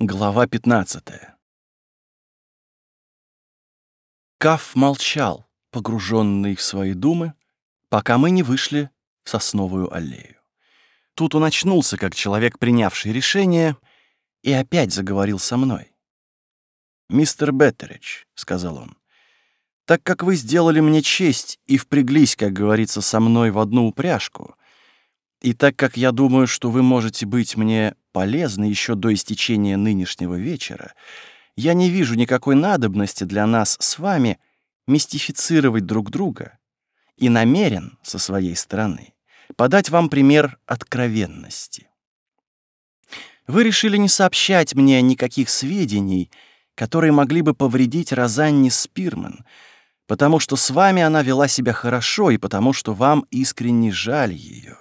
Глава 15 Каф молчал, погруженный в свои думы, пока мы не вышли в сосновую аллею. Тут он очнулся, как человек, принявший решение, и опять заговорил со мной. «Мистер Беттеридж», — сказал он, — «так как вы сделали мне честь и впряглись, как говорится, со мной в одну упряжку, и так как я думаю, что вы можете быть мне полезны еще до истечения нынешнего вечера, я не вижу никакой надобности для нас с вами мистифицировать друг друга и намерен со своей стороны подать вам пример откровенности. Вы решили не сообщать мне никаких сведений, которые могли бы повредить Розанне Спирман, потому что с вами она вела себя хорошо и потому что вам искренне жаль ее.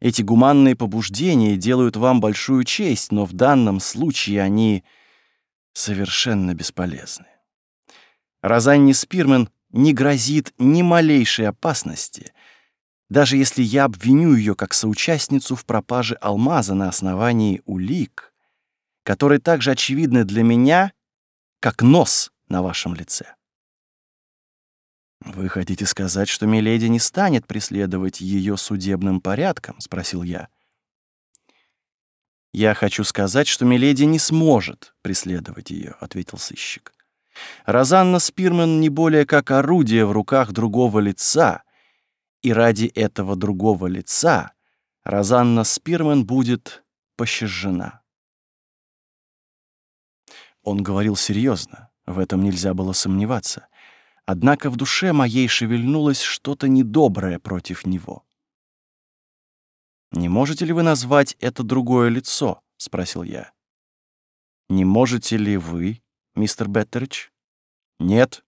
Эти гуманные побуждения делают вам большую честь, но в данном случае они совершенно бесполезны. Розанне Спирман не грозит ни малейшей опасности, даже если я обвиню ее как соучастницу в пропаже алмаза на основании улик, которые так же очевидны для меня, как нос на вашем лице. «Вы хотите сказать, что Миледи не станет преследовать ее судебным порядком?» — спросил я. «Я хочу сказать, что Миледи не сможет преследовать ее», — ответил сыщик. «Розанна Спирман не более как орудие в руках другого лица, и ради этого другого лица Розанна Спирман будет пощажена». Он говорил серьезно, в этом нельзя было сомневаться. Однако в душе моей шевельнулось что-то недоброе против него. «Не можете ли вы назвать это другое лицо?» — спросил я. «Не можете ли вы, мистер Беттерич?» «Нет».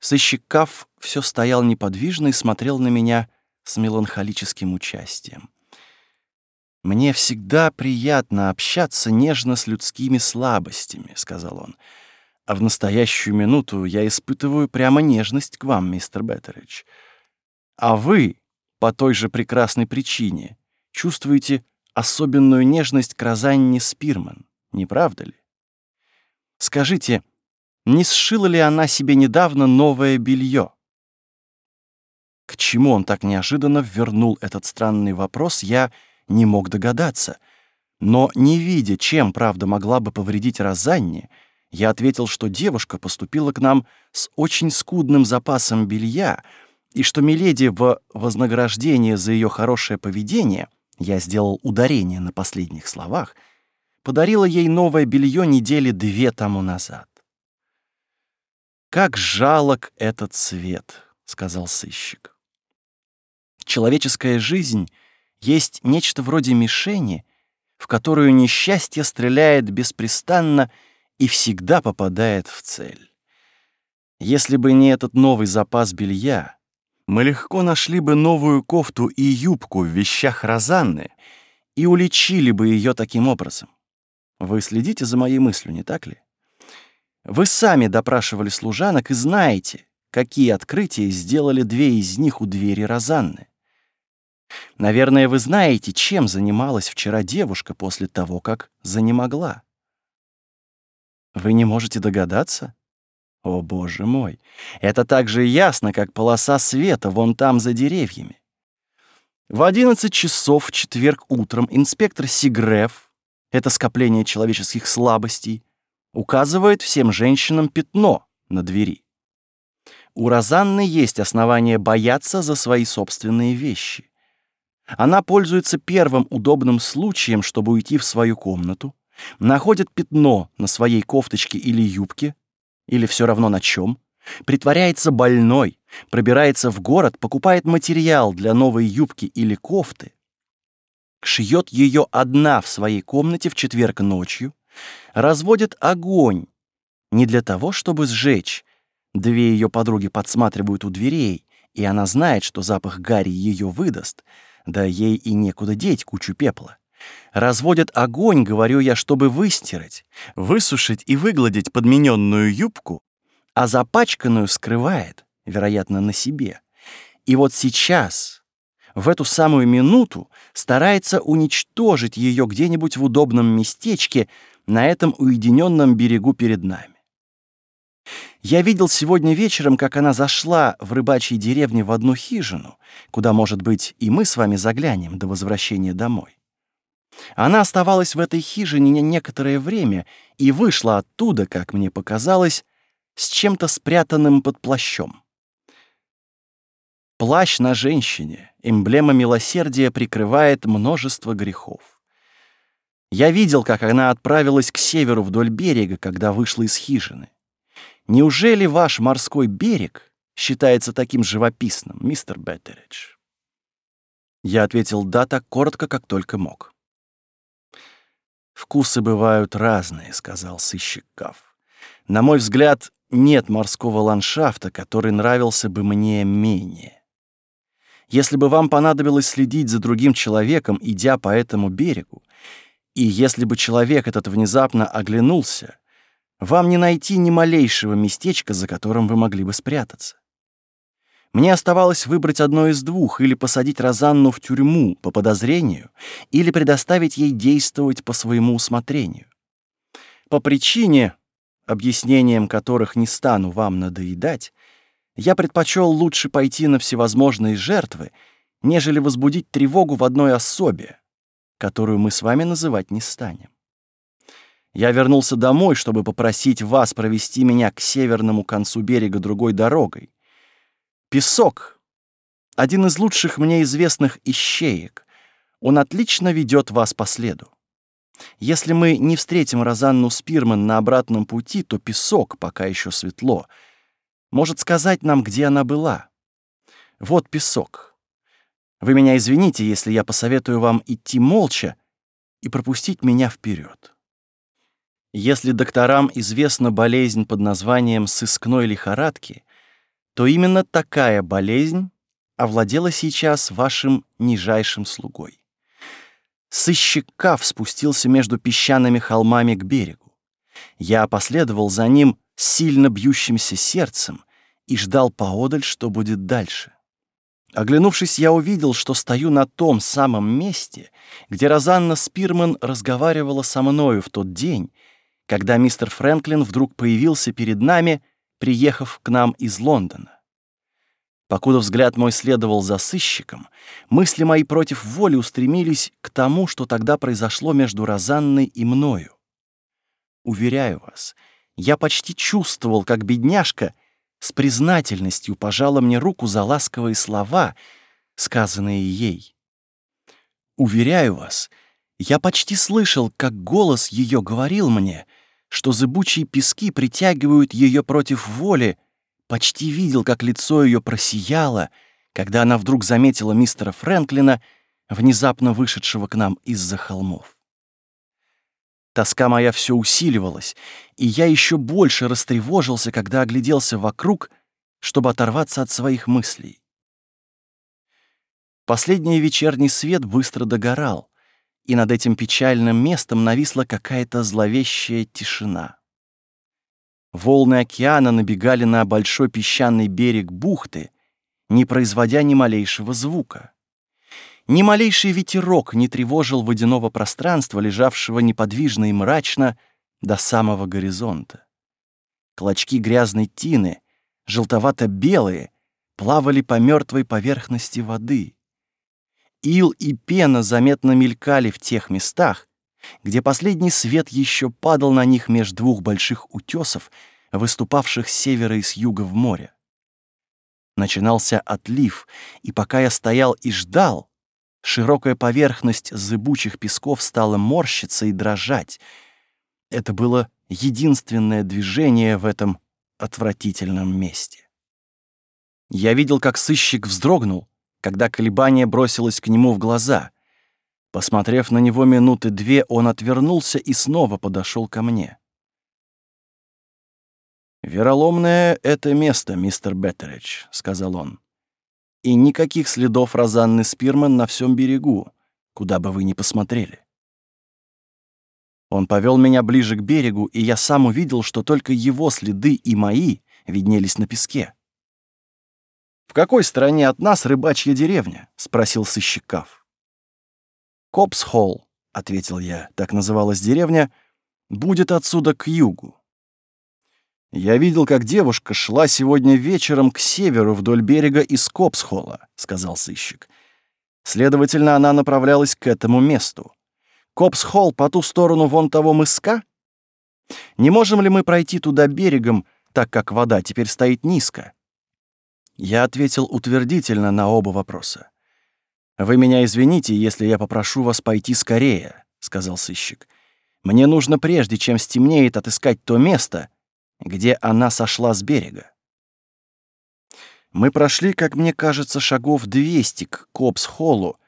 Сыщик Каф все стоял неподвижно и смотрел на меня с меланхолическим участием. «Мне всегда приятно общаться нежно с людскими слабостями», — сказал он. А в настоящую минуту я испытываю прямо нежность к вам, мистер Беттеридж. А вы, по той же прекрасной причине, чувствуете особенную нежность к Розанне Спирман, не правда ли? Скажите, не сшила ли она себе недавно новое белье? К чему он так неожиданно вернул этот странный вопрос, я не мог догадаться. Но не видя, чем правда могла бы повредить Розанне, я ответил, что девушка поступила к нам с очень скудным запасом белья, и что Миледи в вознаграждение за ее хорошее поведение, я сделал ударение на последних словах, подарила ей новое белье недели две тому назад. «Как жалок этот цвет», — сказал сыщик. Человеческая жизнь есть нечто вроде мишени, в которую несчастье стреляет беспрестанно и всегда попадает в цель. Если бы не этот новый запас белья, мы легко нашли бы новую кофту и юбку в вещах Розанны и уличили бы ее таким образом. Вы следите за моей мыслью, не так ли? Вы сами допрашивали служанок и знаете, какие открытия сделали две из них у двери Розанны. Наверное, вы знаете, чем занималась вчера девушка после того, как занемогла. Вы не можете догадаться? О, боже мой! Это так же ясно, как полоса света вон там за деревьями. В 11 часов в четверг утром инспектор Сигреф, это скопление человеческих слабостей, указывает всем женщинам пятно на двери. У Розанны есть основания бояться за свои собственные вещи. Она пользуется первым удобным случаем, чтобы уйти в свою комнату, находит пятно на своей кофточке или юбке, или все равно на чем, притворяется больной, пробирается в город, покупает материал для новой юбки или кофты, шьет ее одна в своей комнате в четверг ночью, разводит огонь не для того, чтобы сжечь. Две ее подруги подсматривают у дверей, и она знает, что запах гари ее выдаст, да ей и некуда деть кучу пепла. Разводят огонь, говорю я, чтобы выстирать, высушить и выгладить подмененную юбку, а запачканную скрывает, вероятно, на себе. И вот сейчас, в эту самую минуту старается уничтожить ее где-нибудь в удобном местечке на этом уединенном берегу перед нами. Я видел сегодня вечером, как она зашла в рыбачьей деревне в одну хижину, куда, может быть, и мы с вами заглянем до возвращения домой. Она оставалась в этой хижине некоторое время и вышла оттуда, как мне показалось, с чем-то спрятанным под плащом. Плащ на женщине, эмблема милосердия, прикрывает множество грехов. Я видел, как она отправилась к северу вдоль берега, когда вышла из хижины. Неужели ваш морской берег считается таким живописным, мистер Беттеридж? Я ответил «да» так коротко, как только мог. «Вкусы бывают разные», — сказал сыщик Каф. «На мой взгляд, нет морского ландшафта, который нравился бы мне менее. Если бы вам понадобилось следить за другим человеком, идя по этому берегу, и если бы человек этот внезапно оглянулся, вам не найти ни малейшего местечка, за которым вы могли бы спрятаться. Мне оставалось выбрать одно из двух, или посадить Розанну в тюрьму по подозрению, или предоставить ей действовать по своему усмотрению. По причине, объяснением которых не стану вам надоедать, я предпочел лучше пойти на всевозможные жертвы, нежели возбудить тревогу в одной особе, которую мы с вами называть не станем. Я вернулся домой, чтобы попросить вас провести меня к северному концу берега другой дорогой. Песок — один из лучших мне известных ищеек. Он отлично ведет вас по следу. Если мы не встретим Розанну Спирман на обратном пути, то песок, пока еще светло, может сказать нам, где она была. Вот песок. Вы меня извините, если я посоветую вам идти молча и пропустить меня вперед. Если докторам известна болезнь под названием сыскной лихорадки, то именно такая болезнь овладела сейчас вашим нижайшим слугой. Сыщик Кав спустился между песчаными холмами к берегу. Я последовал за ним с сильно бьющимся сердцем и ждал поодаль, что будет дальше. Оглянувшись, я увидел, что стою на том самом месте, где Розанна Спирман разговаривала со мною в тот день, когда мистер Фрэнклин вдруг появился перед нами, приехав к нам из Лондона. Покуда взгляд мой следовал за сыщиком, мысли мои против воли устремились к тому, что тогда произошло между Розанной и мною. Уверяю вас, я почти чувствовал, как бедняжка с признательностью пожала мне руку за ласковые слова, сказанные ей. Уверяю вас, я почти слышал, как голос ее говорил мне, что зыбучие пески притягивают ее против воли, почти видел, как лицо ее просияло, когда она вдруг заметила мистера Фрэнклина, внезапно вышедшего к нам из-за холмов. Тоска моя все усиливалась, и я еще больше растревожился, когда огляделся вокруг, чтобы оторваться от своих мыслей. Последний вечерний свет быстро догорал и над этим печальным местом нависла какая-то зловещая тишина. Волны океана набегали на большой песчаный берег бухты, не производя ни малейшего звука. Ни малейший ветерок не тревожил водяного пространства, лежавшего неподвижно и мрачно до самого горизонта. Клочки грязной тины, желтовато-белые, плавали по мертвой поверхности воды. Ил и пена заметно мелькали в тех местах, где последний свет еще падал на них между двух больших утесов, выступавших с севера и с юга в море. Начинался отлив, и пока я стоял и ждал, широкая поверхность зыбучих песков стала морщиться и дрожать. Это было единственное движение в этом отвратительном месте. Я видел, как сыщик вздрогнул, когда колебание бросилось к нему в глаза. Посмотрев на него минуты две, он отвернулся и снова подошел ко мне. «Вероломное это место, мистер Беттеридж», — сказал он. «И никаких следов Розанны Спирман на всем берегу, куда бы вы ни посмотрели». Он повел меня ближе к берегу, и я сам увидел, что только его следы и мои виднелись на песке. «В какой стороне от нас рыбачья деревня?» — спросил сыщик Каф. «Копс-Холл», — ответил я, — так называлась деревня, — «будет отсюда к югу». «Я видел, как девушка шла сегодня вечером к северу вдоль берега из Копсхолла», — сказал сыщик. «Следовательно, она направлялась к этому месту. Копсхолл по ту сторону вон того мыска? Не можем ли мы пройти туда берегом, так как вода теперь стоит низко?» Я ответил утвердительно на оба вопроса. «Вы меня извините, если я попрошу вас пойти скорее», — сказал сыщик. «Мне нужно прежде, чем стемнеет, отыскать то место, где она сошла с берега. Мы прошли, как мне кажется, шагов 200 к Копс-холлу,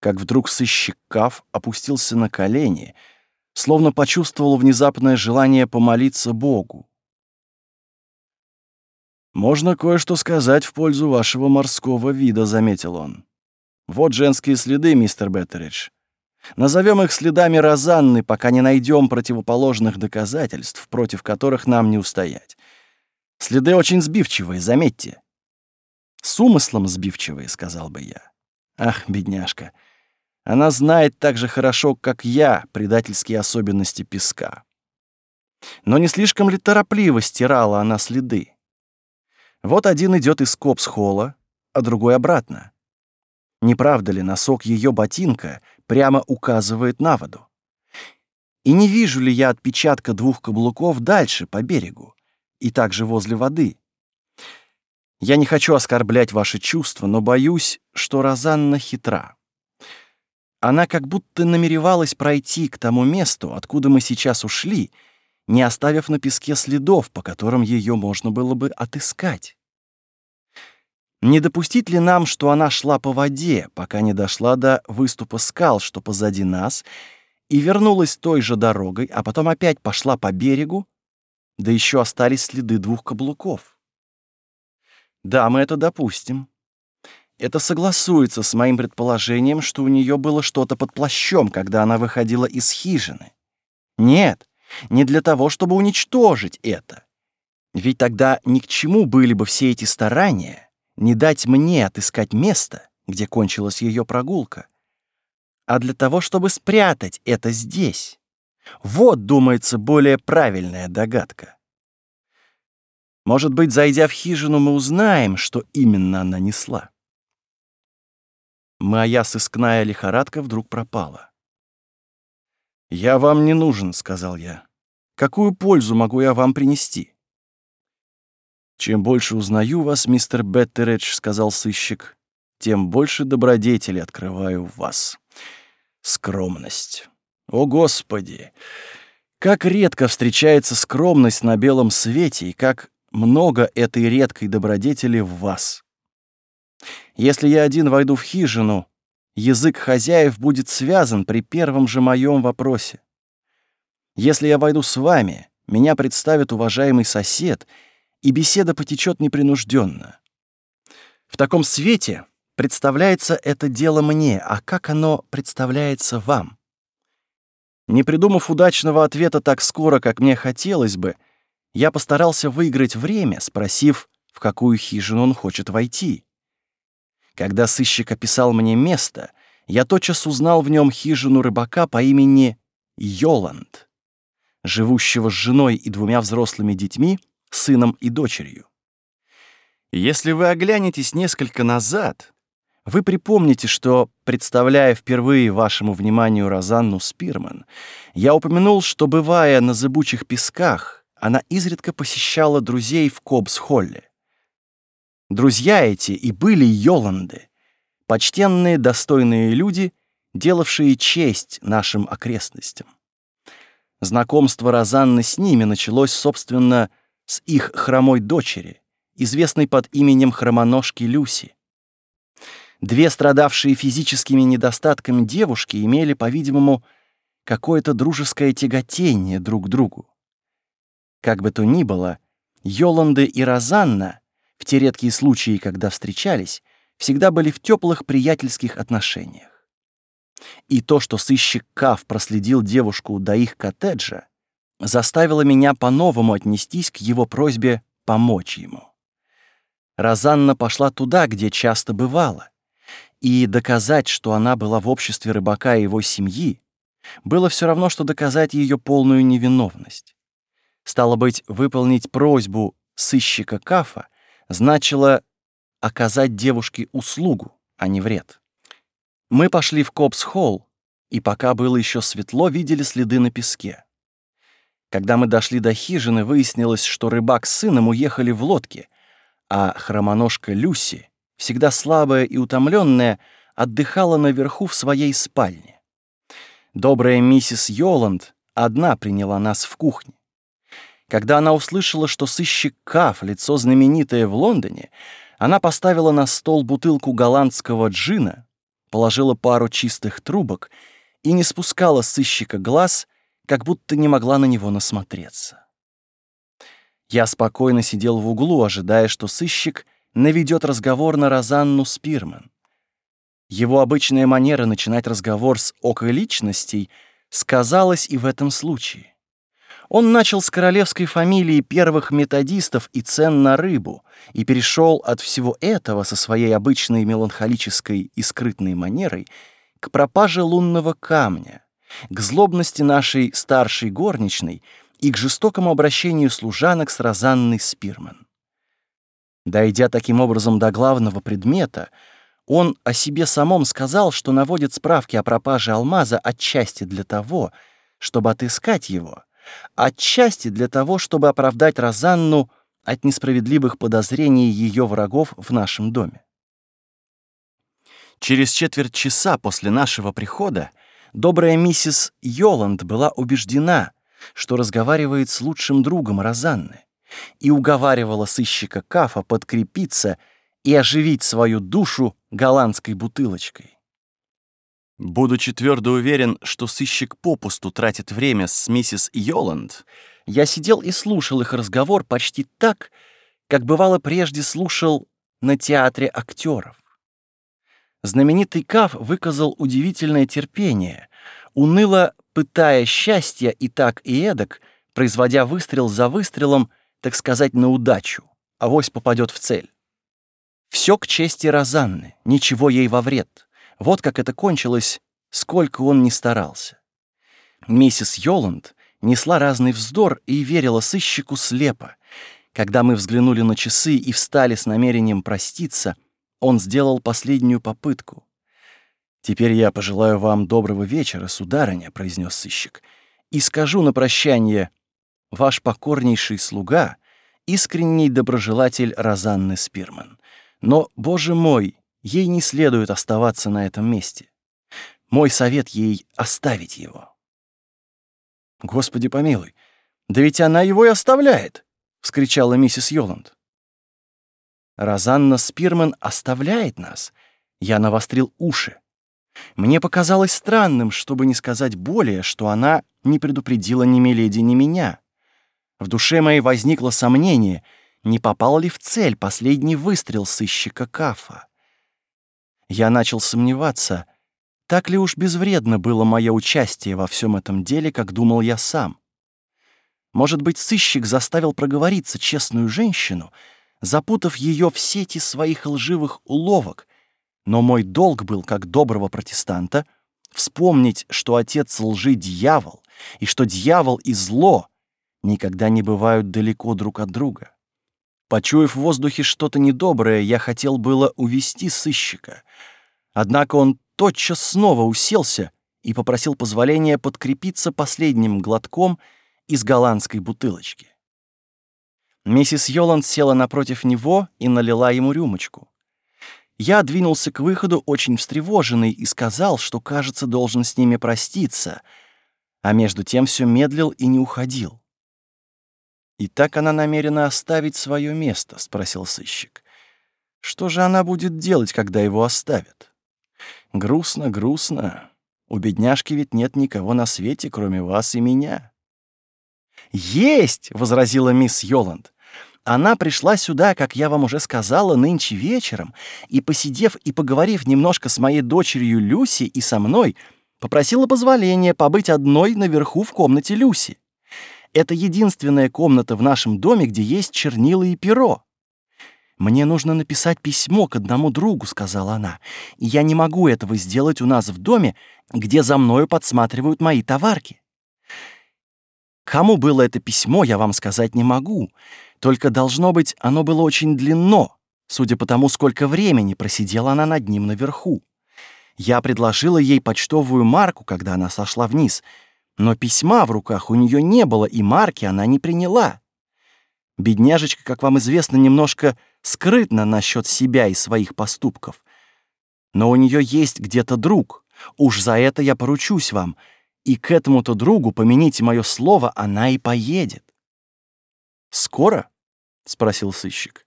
как вдруг сыщик Каф опустился на колени, словно почувствовал внезапное желание помолиться Богу. «Можно кое-что сказать в пользу вашего морского вида», — заметил он. «Вот женские следы, мистер Беттеридж. Назовем их следами Розанны, пока не найдем противоположных доказательств, против которых нам не устоять. Следы очень сбивчивые, заметьте. С умыслом сбивчивые, сказал бы я. Ах, бедняжка. Она знает так же хорошо, как я, предательские особенности песка. Но не слишком ли торопливо стирала она следы? Вот один идет из Копс-холла, а другой обратно. Не правда ли носок ее ботинка прямо указывает на воду? И не вижу ли я отпечатка двух каблуков дальше, по берегу, и также возле воды? Я не хочу оскорблять ваши чувства, но боюсь, что Розанна хитра. Она как будто намеревалась пройти к тому месту, откуда мы сейчас ушли, не оставив на песке следов, по которым ее можно было бы отыскать. Не допустить ли нам, что она шла по воде, пока не дошла до выступа скал, что позади нас, и вернулась той же дорогой, а потом опять пошла по берегу, да еще остались следы двух каблуков? Да, мы это допустим. Это согласуется с моим предположением, что у нее было что-то под плащом, когда она выходила из хижины. Нет, не для того, чтобы уничтожить это. Ведь тогда ни к чему были бы все эти старания, не дать мне отыскать место, где кончилась ее прогулка, а для того, чтобы спрятать это здесь. Вот, думается, более правильная догадка. Может быть, зайдя в хижину, мы узнаем, что именно она несла. Моя сыскная лихорадка вдруг пропала. «Я вам не нужен», — сказал я. «Какую пользу могу я вам принести?» «Чем больше узнаю вас, мистер Беттередж», — сказал сыщик, «тем больше добродетели открываю в вас. Скромность. О, Господи! Как редко встречается скромность на белом свете, и как много этой редкой добродетели в вас. Если я один войду в хижину, язык хозяев будет связан при первом же моем вопросе. Если я войду с вами, меня представит уважаемый сосед — и беседа потечет непринужденно. В таком свете представляется это дело мне, а как оно представляется вам? Не придумав удачного ответа так скоро, как мне хотелось бы, я постарался выиграть время, спросив, в какую хижину он хочет войти. Когда сыщик описал мне место, я тотчас узнал в нем хижину рыбака по имени Йоланд, живущего с женой и двумя взрослыми детьми сыном и дочерью. Если вы оглянетесь несколько назад, вы припомните, что, представляя впервые вашему вниманию Розанну Спирман, я упомянул, что, бывая на зыбучих песках, она изредка посещала друзей в Кобс-Холле. Друзья эти и были Йоланды, почтенные, достойные люди, делавшие честь нашим окрестностям. Знакомство Розанны с ними началось, собственно, с их хромой дочери, известной под именем хромоножки Люси. Две страдавшие физическими недостатками девушки имели, по-видимому, какое-то дружеское тяготение друг к другу. Как бы то ни было, Йоланды и Розанна, в те редкие случаи, когда встречались, всегда были в теплых приятельских отношениях. И то, что сыщик Каф проследил девушку до их коттеджа, заставило меня по-новому отнестись к его просьбе помочь ему. Розанна пошла туда, где часто бывала, и доказать, что она была в обществе рыбака и его семьи, было все равно, что доказать ее полную невиновность. Стало быть, выполнить просьбу сыщика Кафа значило оказать девушке услугу, а не вред. Мы пошли в Копс-холл, и пока было еще светло, видели следы на песке. Когда мы дошли до хижины, выяснилось, что рыбак с сыном уехали в лодке, а хромоножка Люси, всегда слабая и утомленная, отдыхала наверху в своей спальне. Добрая миссис Йоланд одна приняла нас в кухне. Когда она услышала, что сыщик Каф, лицо знаменитое в Лондоне, она поставила на стол бутылку голландского джина, положила пару чистых трубок и не спускала сыщика глаз, как будто не могла на него насмотреться. Я спокойно сидел в углу, ожидая, что сыщик наведет разговор на Розанну Спирман. Его обычная манера начинать разговор с околичностей сказалась и в этом случае. Он начал с королевской фамилии первых методистов и цен на рыбу и перешел от всего этого со своей обычной меланхолической и скрытной манерой к пропаже лунного камня, к злобности нашей старшей горничной и к жестокому обращению служанок с Розанной Спирман. Дойдя таким образом до главного предмета, он о себе самом сказал, что наводит справки о пропаже алмаза отчасти для того, чтобы отыскать его — отчасти для того, чтобы оправдать Розанну от несправедливых подозрений ее врагов в нашем доме. Через четверть часа после нашего прихода добрая миссис Йоланд была убеждена, что разговаривает с лучшим другом Розанны, и уговаривала сыщика Кафа подкрепиться и оживить свою душу голландской бутылочкой. Будучи твердо уверен, что сыщик попусту тратит время с миссис Йоланд, я сидел и слушал их разговор почти так, как бывало прежде слушал на театре актеров. Знаменитый Каф выказал удивительное терпение, уныло пытая счастья и так и эдак, производя выстрел за выстрелом, так сказать, на удачу, авось попадет в цель. Все к чести Розанны, ничего ей во вред. Вот как это кончилось, сколько он ни старался. Миссис Йоланд несла разный вздор и верила сыщику слепо. Когда мы взглянули на часы и встали с намерением проститься, он сделал последнюю попытку. «Теперь я пожелаю вам доброго вечера, сударыня», — произнес сыщик, «и скажу на прощание, ваш покорнейший слуга, искренний доброжелатель Розанны Спирман. Но, боже мой, ей не следует оставаться на этом месте. Мой совет ей — оставить его. «Господи помилуй, да ведь она его и оставляет!» — вскричала миссис Йоланд. «Розанна Спирман оставляет нас?» Я навострил уши. Мне показалось странным, чтобы не сказать более, что она не предупредила ни Миледи, ни меня. В душе моей возникло сомнение, не попал ли в цель последний выстрел сыщика Кафа. Я начал сомневаться, так ли уж безвредно было мое участие во всем этом деле, как думал я сам. Может быть, сыщик заставил проговориться честную женщину, запутав ее в сети своих лживых уловок, но мой долг был, как доброго протестанта, вспомнить, что отец лжи — дьявол, и что дьявол и зло никогда не бывают далеко друг от друга. Почуяв в воздухе что-то недоброе, я хотел было увести сыщика. Однако он тотчас снова уселся и попросил позволения подкрепиться последним глотком из голландской бутылочки. Миссис Йоланд села напротив него и налила ему рюмочку. Я двинулся к выходу очень встревоженный и сказал, что, кажется, должен с ними проститься, а между тем все медлил и не уходил. «И так она намерена оставить свое место?» — спросил сыщик. «Что же она будет делать, когда его оставят?» «Грустно, грустно. У бедняжки ведь нет никого на свете, кроме вас и меня». «Есть!» — возразила мисс Йоланд. «Она пришла сюда, как я вам уже сказала, нынче вечером, и, посидев и поговорив немножко с моей дочерью Люси и со мной, попросила позволения побыть одной наверху в комнате Люси. Это единственная комната в нашем доме, где есть чернила и перо. «Мне нужно написать письмо к одному другу», — сказала она, «и я не могу этого сделать у нас в доме, где за мною подсматривают мои товарки». Кому было это письмо, я вам сказать не могу, только, должно быть, оно было очень длинно, судя по тому, сколько времени просидела она над ним наверху. Я предложила ей почтовую марку, когда она сошла вниз, но письма в руках у нее не было, и марки она не приняла. Бедняжечка, как вам известно, немножко скрытна насчет себя и своих поступков. Но у нее есть где-то друг. Уж за это я поручусь вам. И к этому-то другу, помяните мое слово, она и поедет. «Скоро?» — спросил сыщик.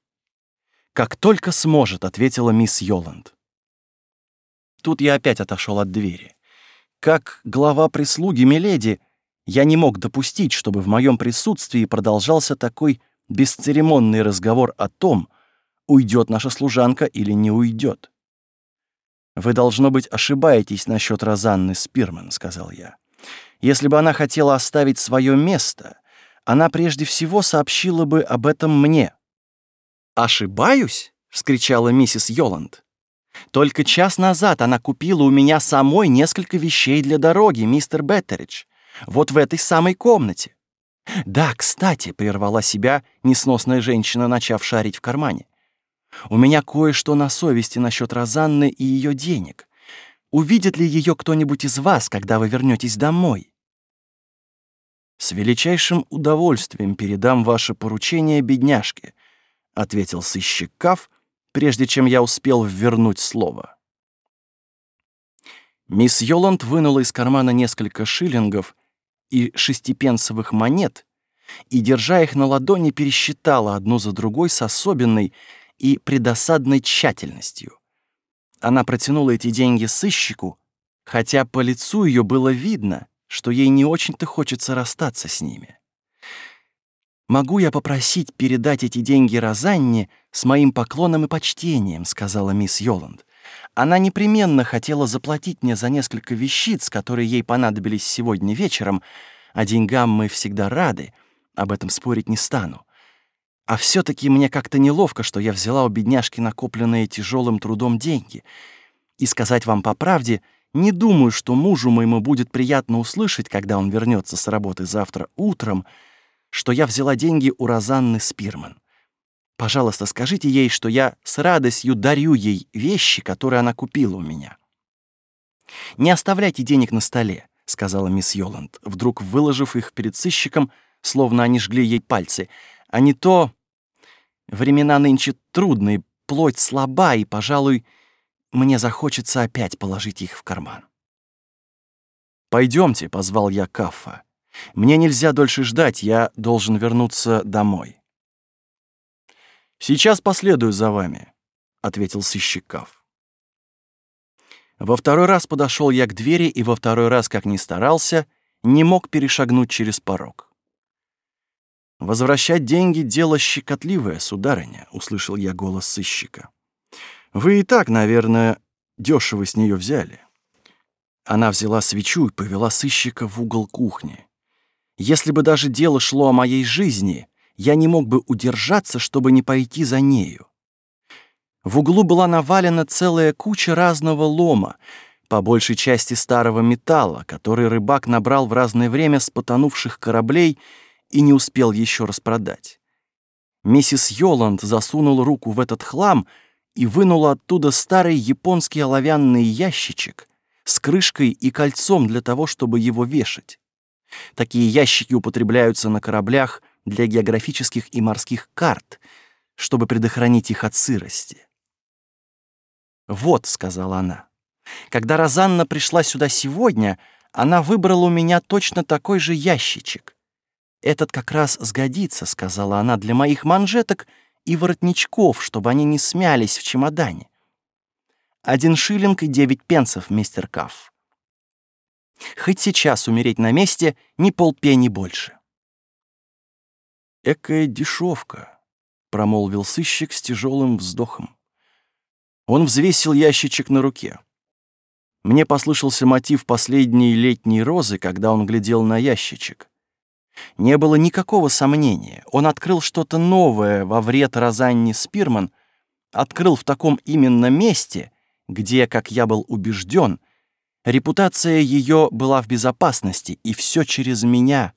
«Как только сможет», — ответила мисс Йоланд. Тут я опять отошел от двери. Как глава прислуги Миледи, я не мог допустить, чтобы в моем присутствии продолжался такой бесцеремонный разговор о том, уйдет наша служанка или не уйдет. «Вы, должно быть, ошибаетесь насчет Розанны Спирман», — сказал я. «Если бы она хотела оставить свое место, она прежде всего сообщила бы об этом мне». «Ошибаюсь?» — вскричала миссис Йоланд. «Только час назад она купила у меня самой несколько вещей для дороги, мистер Беттеридж, вот в этой самой комнате. «Да, кстати», — прервала себя несносная женщина, начав шарить в кармане. «У меня кое-что на совести насчет Розанны и ее денег. Увидит ли ее кто-нибудь из вас, когда вы вернетесь домой?» «С величайшим удовольствием передам ваше поручение бедняжке», — ответил сыщик Каф, прежде чем я успел ввернуть слово. Мисс Йоланд вынула из кармана несколько шиллингов и шестипенсовых монет и, держа их на ладони, пересчитала одну за другой с особенной и предосадной тщательностью. Она протянула эти деньги сыщику, хотя по лицу ее было видно, что ей не очень-то хочется расстаться с ними. «Могу я попросить передать эти деньги Розанне с моим поклоном и почтением», — сказала мисс Йоланд. Она непременно хотела заплатить мне за несколько вещиц, которые ей понадобились сегодня вечером, а деньгам мы всегда рады, об этом спорить не стану. А все таки мне как-то неловко, что я взяла у бедняжки накопленные тяжелым трудом деньги. И сказать вам по правде, не думаю, что мужу моему будет приятно услышать, когда он вернется с работы завтра утром, что я взяла деньги у Розанны Спирман. Пожалуйста, скажите ей, что я с радостью дарю ей вещи, которые она купила у меня. Не оставляйте денег на столе, сказала мисс Йоланд, вдруг выложив их перед сыщиком, словно они жгли ей пальцы. А не то времена нынче трудные, плоть слаба, и, пожалуй, мне захочется опять положить их в карман. Пойдемте, позвал я Каффа. Мне нельзя дольше ждать, я должен вернуться домой. «Сейчас последую за вами», — ответил сыщик Каф. Во второй раз подошел я к двери и во второй раз, как ни старался, не мог перешагнуть через порог. «Возвращать деньги — дело щекотливое, сударыня», — услышал я голос сыщика. «Вы и так, наверное, дешево с нее взяли». Она взяла свечу и повела сыщика в угол кухни. Если бы даже дело шло о моей жизни, я не мог бы удержаться, чтобы не пойти за нею. В углу была навалена целая куча разного лома, по большей части старого металла, который рыбак набрал в разное время с потонувших кораблей и не успел еще распродать. Миссис Йоланд засунула руку в этот хлам и вынула оттуда старый японский оловянный ящичек с крышкой и кольцом для того, чтобы его вешать. Такие ящики употребляются на кораблях — для географических и морских карт, чтобы предохранить их от сырости. «Вот», — сказала она, — «когда Розанна пришла сюда сегодня, она выбрала у меня точно такой же ящичек. Этот как раз сгодится», — сказала она, — «для моих манжеток и воротничков, чтобы они не смялись в чемодане. Один шиллинг и девять пенсов, мистер Кафф. Хоть сейчас умереть на месте, ни полпени больше. «Экая дешевка», — промолвил сыщик с тяжелым вздохом. Он взвесил ящичек на руке. Мне послышался мотив последней летней розы, когда он глядел на ящичек. Не было никакого сомнения. Он открыл что-то новое во вред Розанни Спирман, открыл в таком именно месте, где, как я был убежден, репутация ее была в безопасности, и все через меня.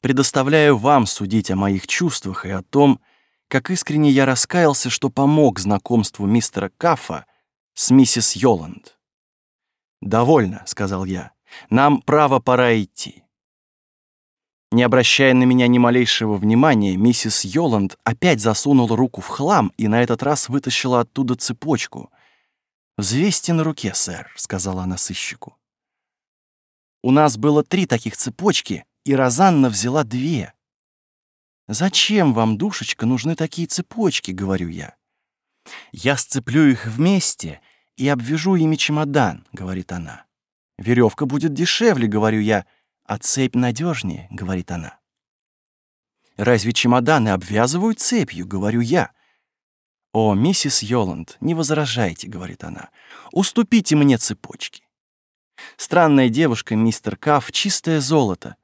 Предоставляю вам судить о моих чувствах и о том, как искренне я раскаялся, что помог знакомству мистера Каффа с миссис Йоланд. «Довольно», — сказал я, — «нам право пора идти». Не обращая на меня ни малейшего внимания, миссис Йоланд опять засунула руку в хлам и на этот раз вытащила оттуда цепочку. «Взвесьте на руке, сэр», — сказала она сыщику. «У нас было три таких цепочки, и Розанна взяла две. «Зачем вам, душечка, нужны такие цепочки?» — говорю я. «Я сцеплю их вместе и обвяжу ими чемодан», — говорит она. «Веревка будет дешевле», — говорю я, «а цепь надежнее», — говорит она. «Разве чемоданы обвязывают цепью?» — говорю я. «О, миссис Йоланд, не возражайте», — говорит она. «Уступите мне цепочки». Странная девушка, мистер Каф, чистое золото.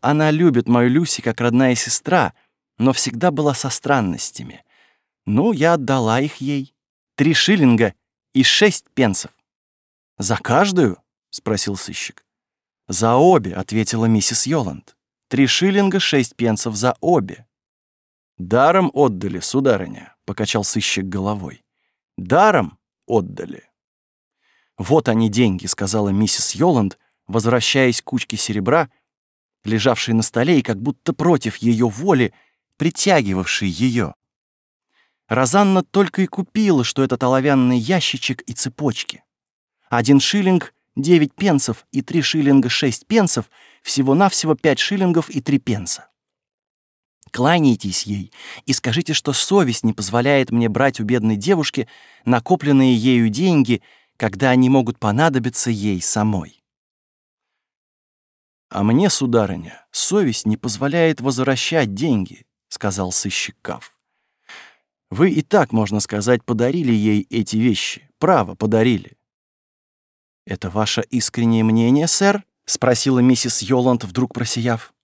Она любит мою Люси как родная сестра — но всегда была со странностями. Ну, я отдала их ей. Три шиллинга и шесть пенсов. «За каждую?» — спросил сыщик. «За обе», — ответила миссис Йоланд. «Три шиллинга, шесть пенсов за обе». «Даром отдали, сударыня», — покачал сыщик головой. «Даром отдали». «Вот они деньги», — сказала миссис Йоланд, возвращаясь к кучке серебра, лежавшей на столе и как будто против ее воли притягивавший ее. Розанна только и купила, что этот оловянный ящичек и цепочки. Один шиллинг — девять пенсов и три шиллинга — шесть пенсов, всего-навсего пять шиллингов и три пенса. Кланяйтесь ей и скажите, что совесть не позволяет мне брать у бедной девушки накопленные ею деньги, когда они могут понадобиться ей самой. А мне, сударыня, совесть не позволяет возвращать деньги, — сказал сыщик Кав. «Вы и так, можно сказать, подарили ей эти вещи. Право, подарили». «Это ваше искреннее мнение, сэр?» — спросила миссис Йоланд, вдруг просияв.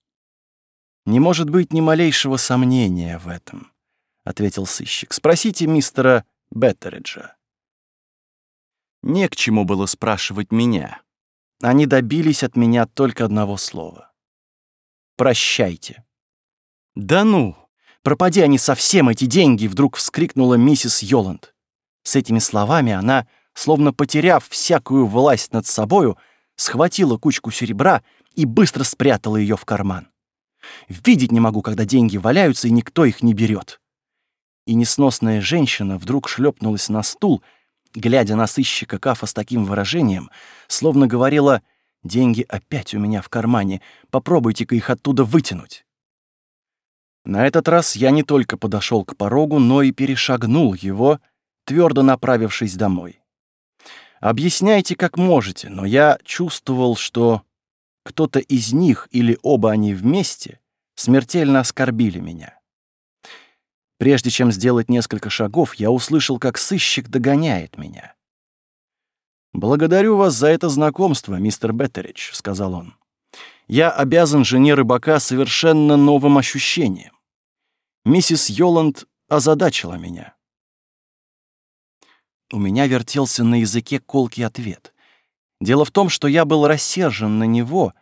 «Не может быть ни малейшего сомнения в этом», — ответил сыщик. «Спросите мистера Беттериджа». Не к чему было спрашивать меня. Они добились от меня только одного слова. «Прощайте». «Да ну! Пропади они совсем, эти деньги!» — вдруг вскрикнула миссис Йоланд. С этими словами она, словно потеряв всякую власть над собою, схватила кучку серебра и быстро спрятала ее в карман. Видеть не могу, когда деньги валяются, и никто их не берет. И несносная женщина вдруг шлепнулась на стул, глядя на сыщика Кафа с таким выражением, словно говорила «Деньги опять у меня в кармане, попробуйте-ка их оттуда вытянуть». На этот раз я не только подошел к порогу, но и перешагнул его, твердо направившись домой. Объясняйте, как можете, но я чувствовал, что кто-то из них или оба они вместе смертельно оскорбили меня. Прежде чем сделать несколько шагов, я услышал, как сыщик догоняет меня. «Благодарю вас за это знакомство, мистер Беттеридж», — сказал он. «Я обязан жене рыбака совершенно новым ощущением. Миссис Йоланд озадачила меня. У меня вертелся на языке колкий ответ. Дело в том, что я был рассержен на него,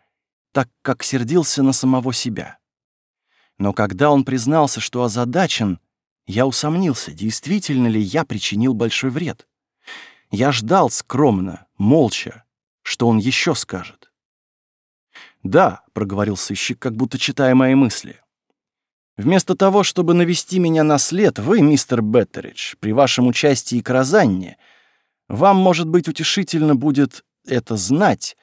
так как сердился на самого себя. Но когда он признался, что озадачен, я усомнился, действительно ли я причинил большой вред. Я ждал скромно, молча, что он еще скажет. «Да», — проговорил сыщик, как будто читая мои мысли. Вместо того, чтобы навести меня на след, вы, мистер Беттеридж, при вашем участии к Розанне, вам, может быть, утешительно будет это знать,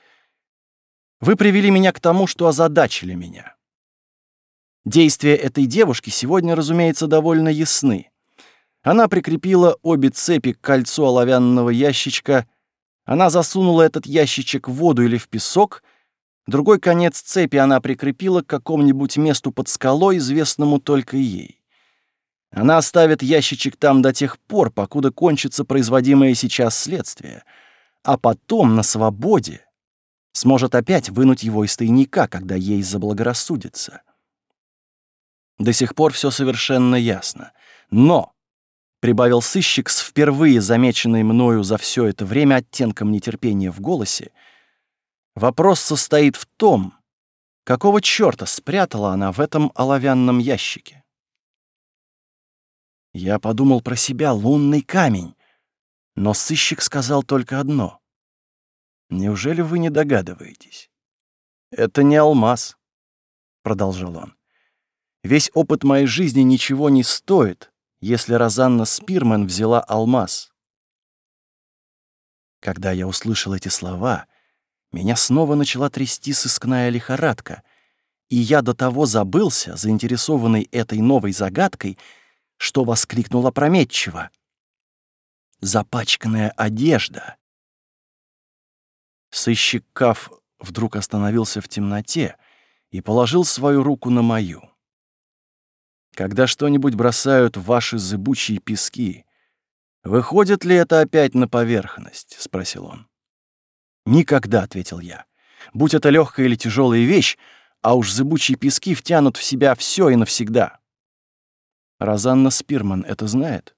вы привели меня к тому, что озадачили меня. Действия этой девушки сегодня, разумеется, довольно ясны. Она прикрепила обе цепи к кольцу оловянного ящичка, она засунула этот ящичек в воду или в песок — Другой конец цепи она прикрепила к какому-нибудь месту под скалой, известному только ей. Она оставит ящичек там до тех пор, покуда кончится производимое сейчас следствие, а потом на свободе сможет опять вынуть его из тайника, когда ей заблагорассудится. До сих пор все совершенно ясно. Но прибавил сыщик с впервые замеченной мною за все это время оттенком нетерпения в голосе, вопрос состоит в том, какого чёрта спрятала она в этом оловянном ящике. Я подумал про себя лунный камень, но сыщик сказал только одно. «Неужели вы не догадываетесь?» «Это не алмаз», — продолжал он. «Весь опыт моей жизни ничего не стоит, если Розанна Спирман взяла алмаз». Когда я услышал эти слова, меня снова начала трясти сыскная лихорадка, и я до того забылся, заинтересованный этой новой загадкой, что воскликнул опрометчиво. «Запачканная одежда!» Сыщик Каф вдруг остановился в темноте и положил свою руку на мою. «Когда что-нибудь бросают в ваши зыбучие пески, выходит ли это опять на поверхность?» — спросил он. «Никогда», — ответил я. «Будь это легкая или тяжелая вещь, а уж зыбучие пески втянут в себя все и навсегда». Розанна Спирман это знает?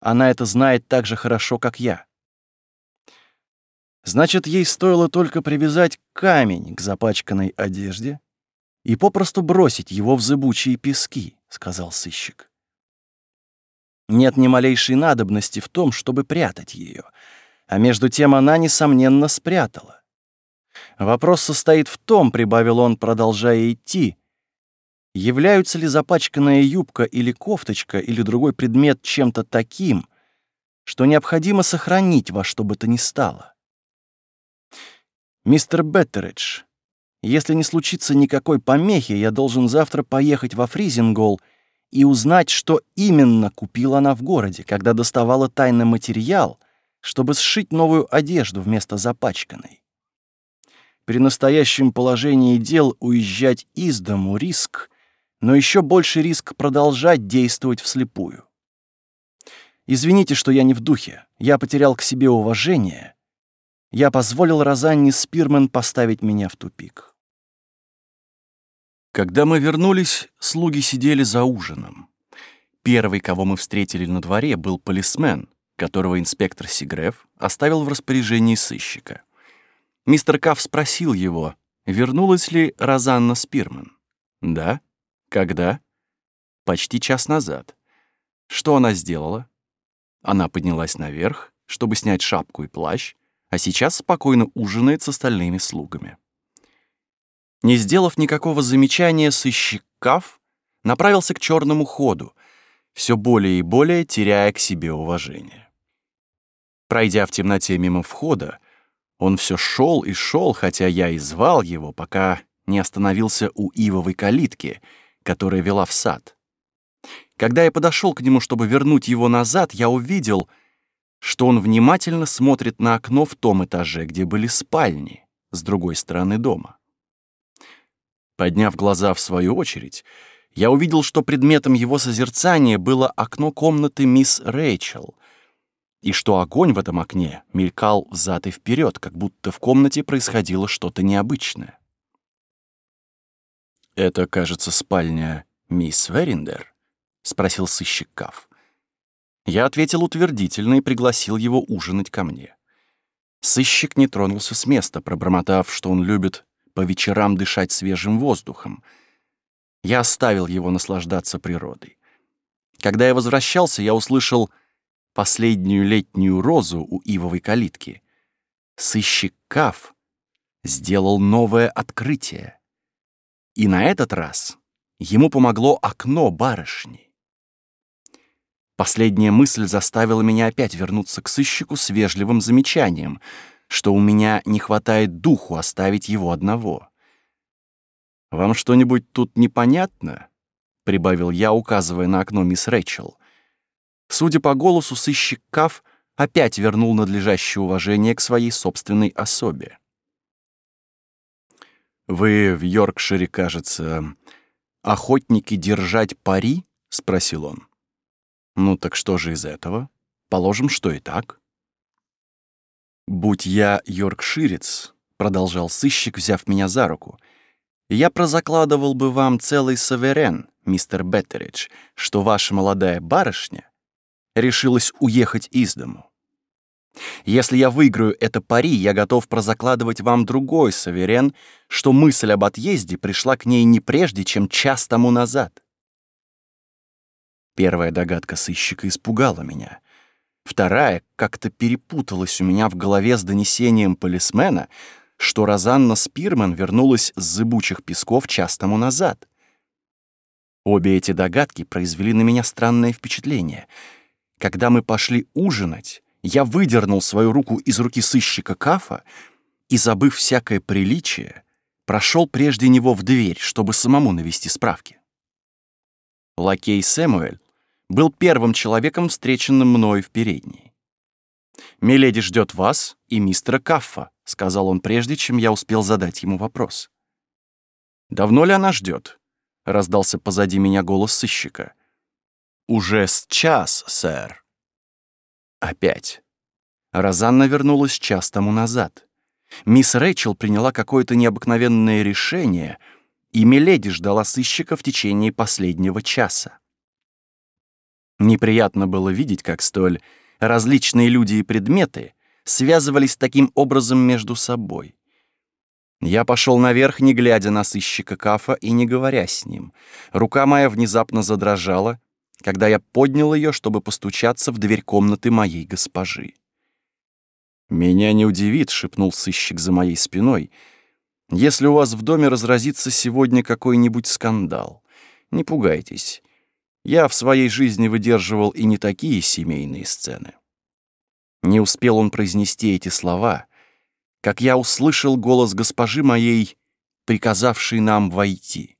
Она это знает так же хорошо, как я. Значит, ей стоило только привязать камень к запачканной одежде и попросту бросить его в зыбучие пески, — сказал сыщик. Нет ни малейшей надобности в том, чтобы прятать ее, а между тем она, несомненно, спрятала. Вопрос состоит в том, — прибавил он, продолжая идти, являются ли запачканная юбка или кофточка или другой предмет чем-то таким, что необходимо сохранить во что бы то ни стало. «Мистер Беттеридж, если не случится никакой помехи, я должен завтра поехать во Фризингол и узнать, что именно купила она в городе, когда доставала тайный материал, чтобы сшить новую одежду вместо запачканной. При настоящем положении дел уезжать из дому — риск, но еще больше риск продолжать действовать вслепую. Извините, что я не в духе. Я потерял к себе уважение. Я позволил Розанне Спирман поставить меня в тупик. Когда мы вернулись, слуги сидели за ужином. Первый, кого мы встретили на дворе, был полисмен, которого инспектор Сигреф оставил в распоряжении сыщика. Мистер Каф спросил его, вернулась ли Розанна Спирман. «Да», когда? Почти час назад. Что она сделала? Она поднялась наверх, чтобы снять шапку и плащ, а сейчас спокойно ужинает с остальными слугами. Не сделав никакого замечания, сыщик Каф направился к черному ходу, все более и более теряя к себе уважение. Пройдя в темноте мимо входа, он все шел и шел, хотя я и звал его, пока не остановился у ивовой калитки — которая вела в сад. Когда я подошел к нему, чтобы вернуть его назад, я увидел, что он внимательно смотрит на окно в том этаже, где были спальни, с другой стороны дома. Подняв глаза в свою очередь, я увидел, что предметом его созерцания было окно комнаты мисс Рэйчел, и что огонь в этом окне мелькал взад и вперед, как будто в комнате происходило что-то необычное. «Это, кажется, спальня мисс Вериндер?» — спросил сыщик Каф. Я ответил утвердительно и пригласил его ужинать ко мне. Сыщик не тронулся с места, пробормотав, что он любит по вечерам дышать свежим воздухом. Я оставил его наслаждаться природой. Когда я возвращался, я услышал последнюю летнюю розу у ивовой калитки. Сыщик Каф сделал новое открытие. И на этот раз ему помогло окно барышни. Последняя мысль заставила меня опять вернуться к сыщику с вежливым замечанием, что у меня не хватает духу оставить его одного. «Вам что-нибудь тут непонятно?» — прибавил я, указывая на окно мисс Рэчел. Судя по голосу, сыщик Каф опять вернул надлежащее уважение к своей собственной особе. «Вы в Йоркшире, кажется, охотники держать пари?» — спросил он. «Ну так что же из этого? Положим, что и так». «Будь я йоркширец», — продолжал сыщик, взяв меня за руку, «я прозакладывал бы вам целый саверен, мистер Беттеридж, что ваша молодая барышня решилась уехать из дому. Если я выиграю это пари, я готов прозакладывать вам другой суверен, что мысль об отъезде пришла к ней не прежде, чем час тому назад. Первая догадка сыщика испугала меня. Вторая как-то перепуталась у меня в голове с донесением полисмена, что Розанна Спирман вернулась с зыбучих песков час тому назад. Обе эти догадки произвели на меня странное впечатление. Когда мы пошли ужинать, я выдернул свою руку из руки сыщика Кафа и, забыв всякое приличие, прошел прежде него в дверь, чтобы самому навести справки. Лакей Сэмуэль был первым человеком, встреченным мною в передней. «Миледи ждет вас и мистера Каффа», — сказал он прежде, чем я успел задать ему вопрос. «Давно ли она ждет?» — раздался позади меня голос сыщика. «Уже с час, сэр». Опять. Розанна вернулась час тому назад. Мисс Рэйчел приняла какое-то необыкновенное решение, и Миледи ждала сыщика в течение последнего часа. Неприятно было видеть, как столь различные люди и предметы связывались таким образом между собой. Я пошел наверх, не глядя на сыщика Кафа и не говоря с ним. Рука моя внезапно задрожала, когда я поднял ее, чтобы постучаться в дверь комнаты моей госпожи. «Меня не удивит», — шепнул сыщик за моей спиной, «если у вас в доме разразится сегодня какой-нибудь скандал. Не пугайтесь. Я в своей жизни выдерживал и не такие семейные сцены». Не успел он произнести эти слова, как я услышал голос госпожи моей, приказавшей нам войти.